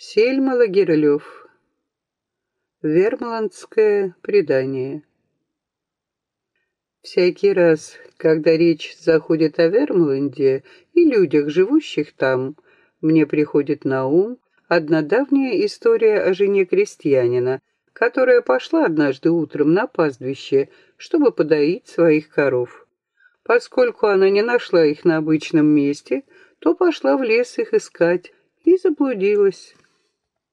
Сельма Лагерелев. Вермландское предание. Всякий раз, когда речь заходит о Вермланде и людях, живущих там, мне приходит на ум одна давняя история о жене крестьянина, которая пошла однажды утром на пастбище, чтобы подоить своих коров. Поскольку она не нашла их на обычном месте, то пошла в лес их искать и заблудилась.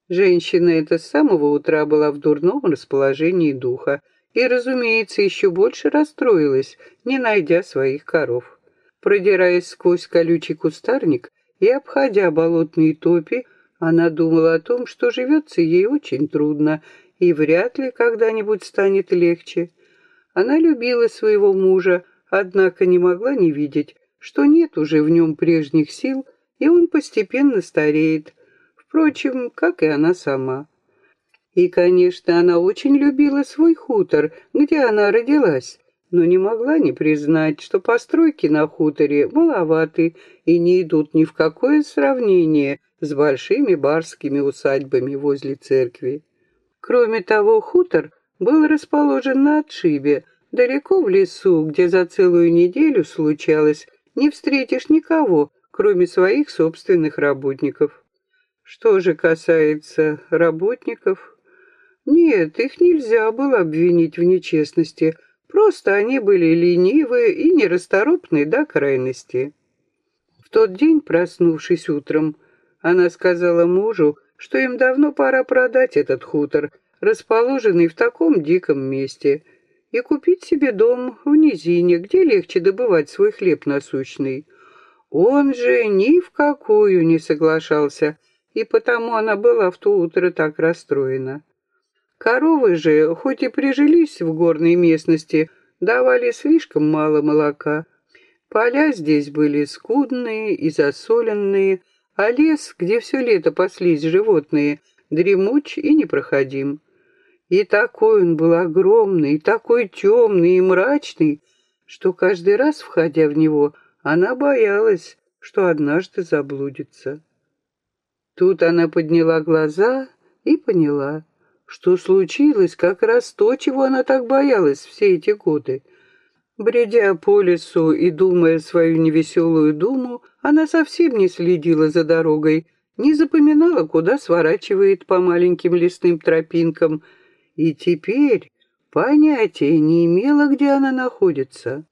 Женщина эта с самого утра была в дурном расположении духа и, разумеется, еще больше расстроилась, не найдя своих коров. Продираясь сквозь колючий кустарник и обходя болотные топи, она думала о том, что живется ей очень трудно и вряд ли когда-нибудь станет легче. Она любила своего мужа, однако не могла не видеть, что нет уже в нем прежних сил, и он постепенно стареет, впрочем, как и она сама. И, конечно, она очень любила свой хутор, где она родилась, но не могла не признать, что постройки на хуторе маловаты и не идут ни в какое сравнение с большими барскими усадьбами возле церкви. Кроме того, хутор был расположен на отшибе, далеко в лесу, где за целую неделю случалось, не встретишь никого, кроме своих собственных работников. Что же касается работников, нет, их нельзя было обвинить в нечестности, просто они были ленивы и нерасторопны до крайности. В тот день, проснувшись утром, она сказала мужу, что им давно пора продать этот хутор, расположенный в таком диком месте, и купить себе дом в низине, где легче добывать свой хлеб насущный. Он же ни в какую не соглашался, и потому она была в то утро так расстроена. Коровы же, хоть и прижились в горной местности, давали слишком мало молока. Поля здесь были скудные и засоленные, а лес, где все лето паслись животные, дремуч и непроходим. И такой он был огромный, такой темный и мрачный, что каждый раз, входя в него, она боялась, что однажды заблудится. Тут она подняла глаза и поняла, что случилось как раз то, чего она так боялась все эти годы — Бредя по лесу и думая свою невеселую думу, она совсем не следила за дорогой, не запоминала, куда сворачивает по маленьким лесным тропинкам, и теперь понятия не имела, где она находится.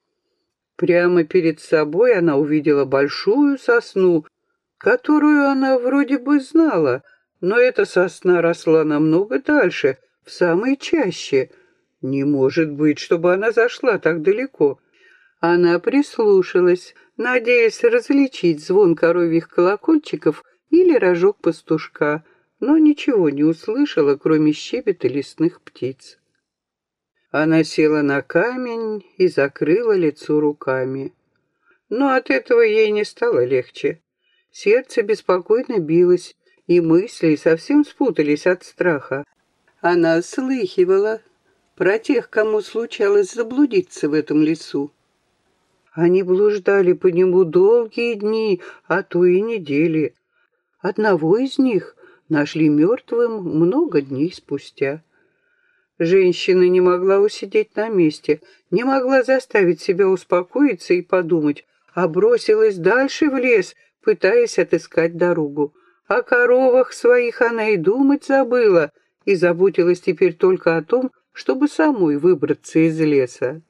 Прямо перед собой она увидела большую сосну, которую она вроде бы знала, но эта сосна росла намного дальше, в самой чаще — не может быть, чтобы она зашла так далеко. Она прислушалась, надеясь различить звон коровьих колокольчиков или рожок пастушка, но ничего не услышала, кроме щебета лесных птиц. Она села на камень и закрыла лицо руками. Но от этого ей не стало легче. Сердце беспокойно билось, и мысли совсем спутались от страха. Она слыхивала, про тех, кому случалось заблудиться в этом лесу. Они блуждали по нему долгие дни, а то и недели. Одного из них нашли мертвым много дней спустя. Женщина не могла усидеть на месте, не могла заставить себя успокоиться и подумать, а бросилась дальше в лес, пытаясь отыскать дорогу. О коровах своих она и думать забыла, и заботилась теперь только о том, чтобы самой выбраться из леса.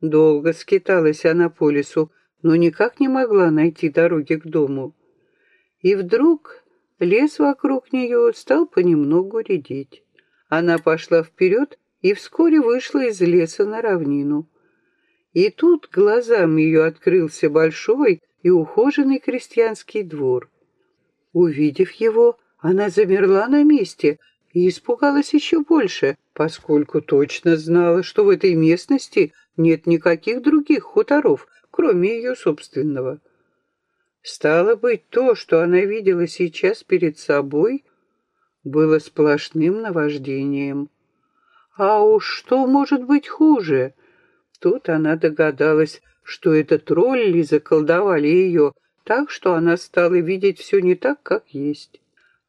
Долго скиталась она по лесу, но никак не могла найти дороги к дому. И вдруг лес вокруг нее стал понемногу редеть. Она пошла вперед и вскоре вышла из леса на равнину. И тут глазам ее открылся большой и ухоженный крестьянский двор. Увидев его, она замерла на месте и испугалась еще больше, поскольку точно знала, что в этой местности нет никаких других хуторов, кроме ее собственного. Стало быть, то, что она видела сейчас перед собой, было сплошным наваждением. А уж что может быть хуже? Тут она догадалась, что это тролли заколдовали ее, так что она стала видеть все не так, как есть.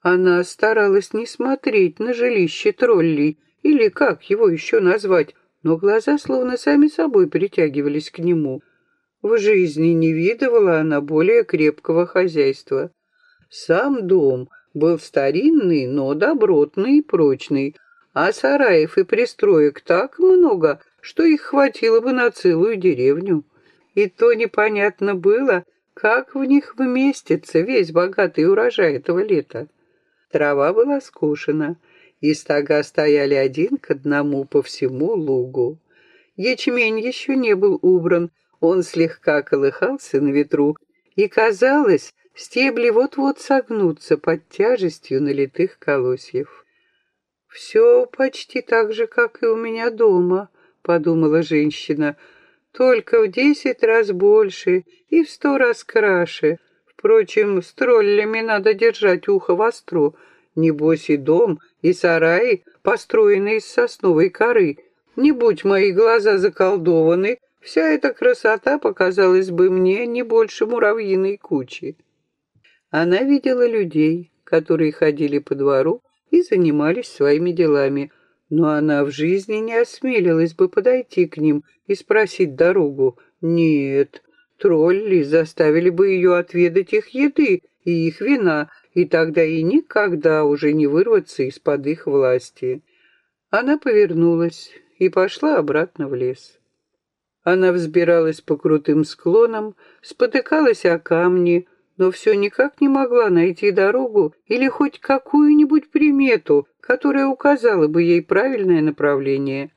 Она старалась не смотреть на жилище троллей, или как его еще назвать, но глаза словно сами собой притягивались к нему. В жизни не видывала она более крепкого хозяйства. Сам дом был старинный, но добротный и прочный, а сараев и пристроек так много, что их хватило бы на целую деревню. И то непонятно было, как в них вместится весь богатый урожай этого лета. Трава была скошена, и стога стояли один к одному по всему лугу. Ячмень еще не был убран, он слегка колыхался на ветру, и, казалось, стебли вот-вот согнутся под тяжестью налитых колосьев. «Все почти так же, как и у меня дома», — подумала женщина, — «только в десять раз больше и в сто раз краше. Впрочем, с троллями надо держать ухо востро. Небось и дом, и сараи, построенные из сосновой коры. Не будь мои глаза заколдованы, вся эта красота показалась бы мне не больше муравьиной кучи. Она видела людей, которые ходили по двору и занимались своими делами, но она в жизни не осмелилась бы подойти к ним и спросить дорогу. Нет, Тролли заставили бы ее отведать их еды и их вина, и тогда и никогда уже не вырваться из-под их власти. Она повернулась и пошла обратно в лес. Она взбиралась по крутым склонам, спотыкалась о камни, но все никак не могла найти дорогу или хоть какую-нибудь примету, которая указала бы ей правильное направление.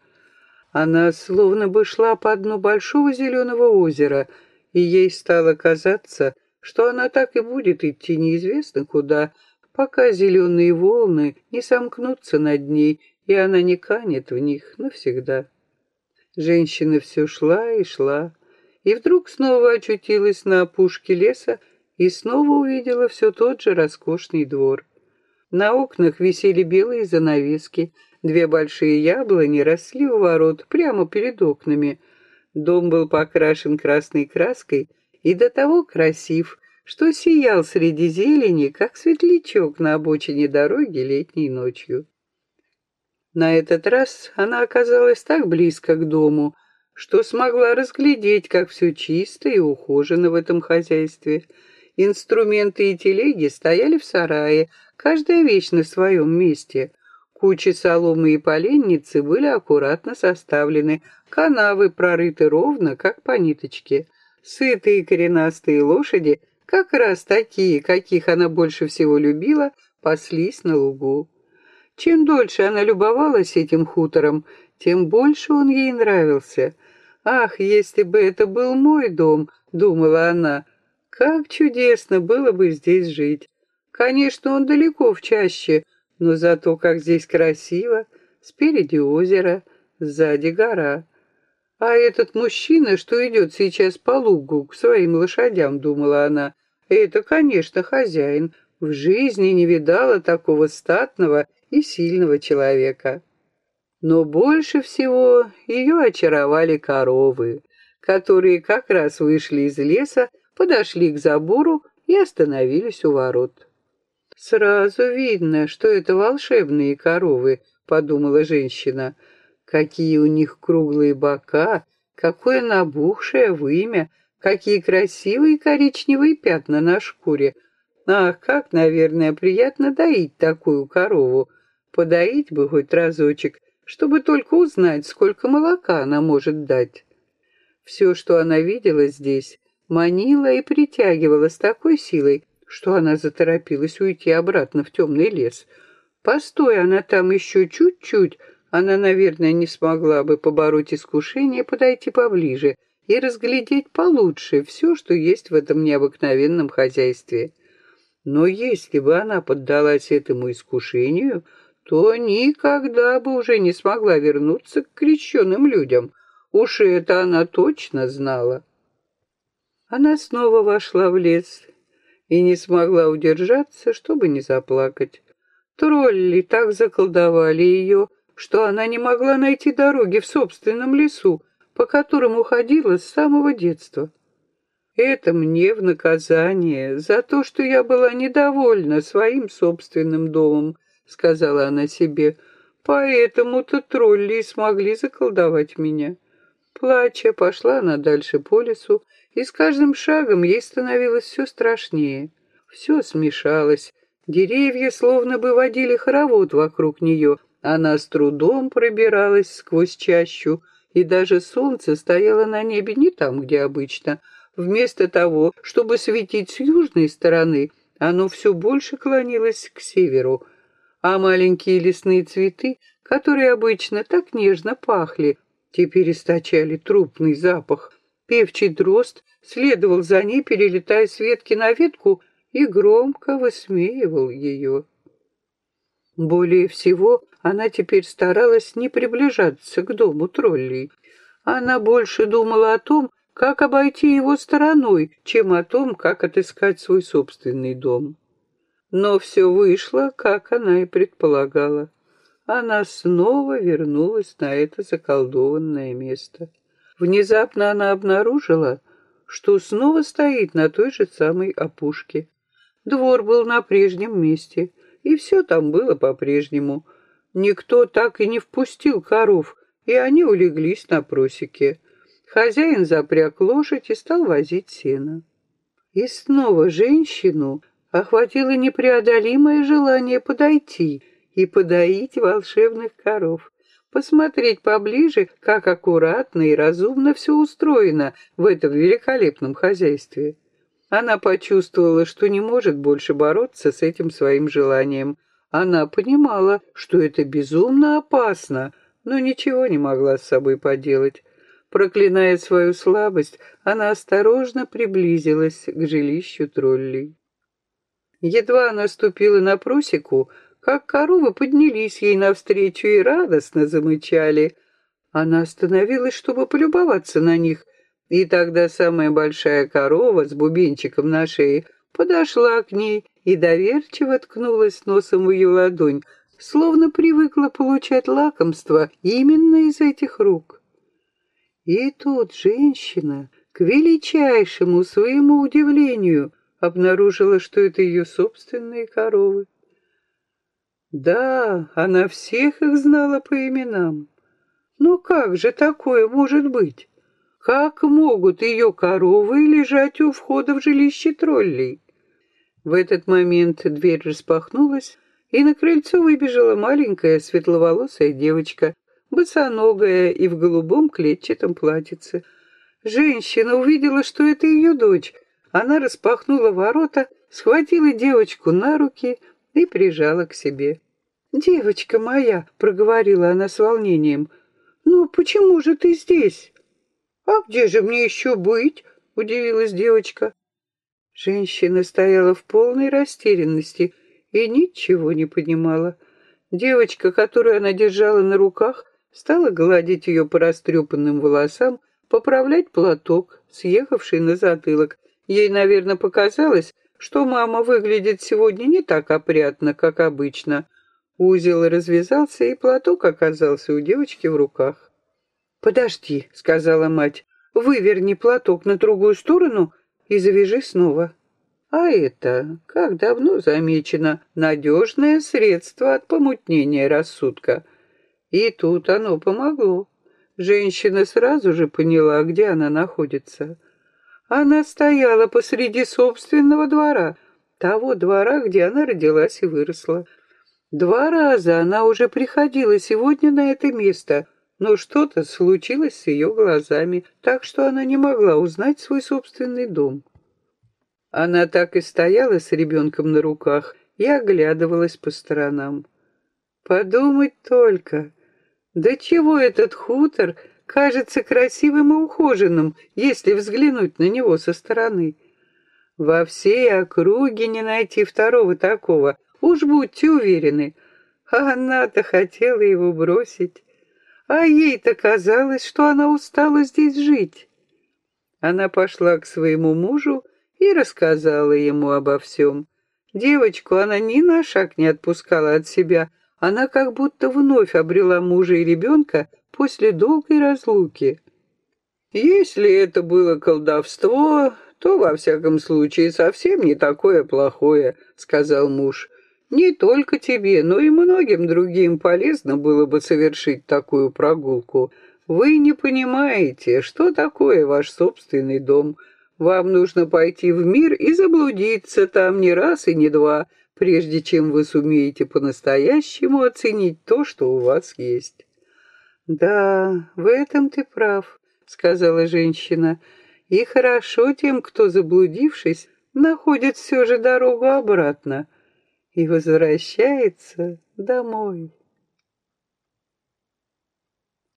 Она словно бы шла по дну большого зеленого озера — и ей стало казаться, что она так и будет идти неизвестно куда, пока зеленые волны не сомкнутся над ней, и она не канет в них навсегда. Женщина все шла и шла, и вдруг снова очутилась на опушке леса и снова увидела все тот же роскошный двор. На окнах висели белые занавески, две большие яблони росли у ворот прямо перед окнами — Дом был покрашен красной краской и до того красив, что сиял среди зелени, как светлячок на обочине дороги летней ночью. На этот раз она оказалась так близко к дому, что смогла разглядеть, как все чисто и ухожено в этом хозяйстве. Инструменты и телеги стояли в сарае, каждая вещь на своем месте. Кучи соломы и поленницы были аккуратно составлены, канавы прорыты ровно, как по ниточке. Сытые коренастые лошади, как раз такие, каких она больше всего любила, паслись на лугу. Чем дольше она любовалась этим хутором, тем больше он ей нравился. «Ах, если бы это был мой дом!» — думала она. «Как чудесно было бы здесь жить! Конечно, он далеко в чаще, — но зато как здесь красиво. Спереди озеро, сзади гора. А этот мужчина, что идет сейчас по лугу к своим лошадям, думала она, это, конечно, хозяин. В жизни не видала такого статного и сильного человека. Но больше всего ее очаровали коровы, которые как раз вышли из леса, подошли к забору и остановились у ворот. «Сразу видно, что это волшебные коровы», — подумала женщина. «Какие у них круглые бока, какое набухшее вымя, какие красивые коричневые пятна на шкуре. Ах, как, наверное, приятно доить такую корову. Подоить бы хоть разочек, чтобы только узнать, сколько молока она может дать». Все, что она видела здесь, манило и притягивало с такой силой, что она заторопилась уйти обратно в темный лес. Постой она там еще чуть-чуть, она, наверное, не смогла бы побороть искушение подойти поближе и разглядеть получше все, что есть в этом необыкновенном хозяйстве. Но если бы она поддалась этому искушению, то никогда бы уже не смогла вернуться к крещенным людям. Уж это она точно знала. Она снова вошла в лес и не смогла удержаться, чтобы не заплакать. Тролли так заколдовали ее, что она не могла найти дороги в собственном лесу, по которому ходила с самого детства. Это мне в наказание за то, что я была недовольна своим собственным домом, сказала она себе. Поэтому-то тролли смогли заколдовать меня. Плача, пошла она дальше по лесу, и с каждым шагом ей становилось все страшнее. Все смешалось. Деревья словно бы водили хоровод вокруг нее. Она с трудом пробиралась сквозь чащу, и даже солнце стояло на небе не там, где обычно, Вместо того, чтобы светить с южной стороны, оно все больше клонилось к северу, а маленькие лесные цветы, которые обычно так нежно пахли, теперь источали трупный запах. Певчий дрозд следовал за ней, перелетая с ветки на ветку, и громко высмеивал ее. Более всего она теперь старалась не приближаться к дому троллей. Она больше думала о том, как обойти его стороной, чем о том, как отыскать свой собственный дом. Но все вышло, как она и предполагала. Она снова вернулась на это заколдованное место. Внезапно она обнаружила, что снова стоит на той же самой опушке. Двор был на прежнем месте, и все там было по-прежнему. Никто так и не впустил коров, и они улеглись на просеке. Хозяин запряг лошадь и стал возить сено. И снова женщину охватило непреодолимое желание подойти и подоить волшебных коров, посмотреть поближе, как аккуратно и разумно все устроено в этом великолепном хозяйстве. Она почувствовала, что не может больше бороться с этим своим желанием. Она понимала, что это безумно опасно, но ничего не могла с собой поделать. Проклиная свою слабость, она осторожно приблизилась к жилищу троллей. Едва она ступила на просеку, как коровы поднялись ей навстречу и радостно замычали. Она остановилась, чтобы полюбоваться на них, и тогда самая большая корова с бубенчиком на шее подошла к ней и доверчиво ткнулась носом в ее ладонь, словно привыкла получать лакомство именно из этих рук. И тут женщина, к величайшему своему удивлению, обнаружила, что это ее собственные коровы. Да, она всех их знала по именам. Но как же такое может быть? Как могут ее коровы лежать у входа в жилище троллей? В этот момент дверь распахнулась, и на крыльцо выбежала маленькая светловолосая девочка босоногая и в голубом клетчатом платьице. Женщина увидела, что это ее дочь. Она распахнула ворота, схватила девочку на руки и прижала к себе. «Девочка моя», — проговорила она с волнением, — «ну почему же ты здесь?» «А где же мне еще быть?» — удивилась девочка. Женщина стояла в полной растерянности и ничего не понимала. Девочка, которую она держала на руках, стала гладить ее по растрепанным волосам, поправлять платок, съехавший на затылок. Ей, наверное, показалось, что мама выглядит сегодня не так опрятно, как обычно. Узел развязался, и платок оказался у девочки в руках. «Подожди», — сказала мать, — «выверни платок на другую сторону и завяжи снова». А это, как давно замечено, надежное средство от помутнения рассудка — и тут оно помогло. Женщина сразу же поняла, где она находится. Она стояла посреди собственного двора, того двора, где она родилась и выросла. Два раза она уже приходила сегодня на это место, но что-то случилось с ее глазами, так что она не могла узнать свой собственный дом. Она так и стояла с ребенком на руках и оглядывалась по сторонам. Подумать только, да чего этот хутор кажется красивым и ухоженным, если взглянуть на него со стороны? Во всей округе не найти второго такого, уж будьте уверены. А она-то хотела его бросить. А ей-то казалось, что она устала здесь жить. Она пошла к своему мужу и рассказала ему обо всем. Девочку она ни на шаг не отпускала от себя, она как будто вновь обрела мужа и ребенка после долгой разлуки. Если это было колдовство, то, во всяком случае, совсем не такое плохое», — сказал муж. «Не только тебе, но и многим другим полезно было бы совершить такую прогулку. Вы не понимаете, что такое ваш собственный дом. Вам нужно пойти в мир и заблудиться там не раз и не два, прежде чем вы сумеете по-настоящему оценить то, что у вас есть». «Да, в этом ты прав», — сказала женщина. «И хорошо тем, кто, заблудившись, находит все же дорогу обратно и возвращается домой».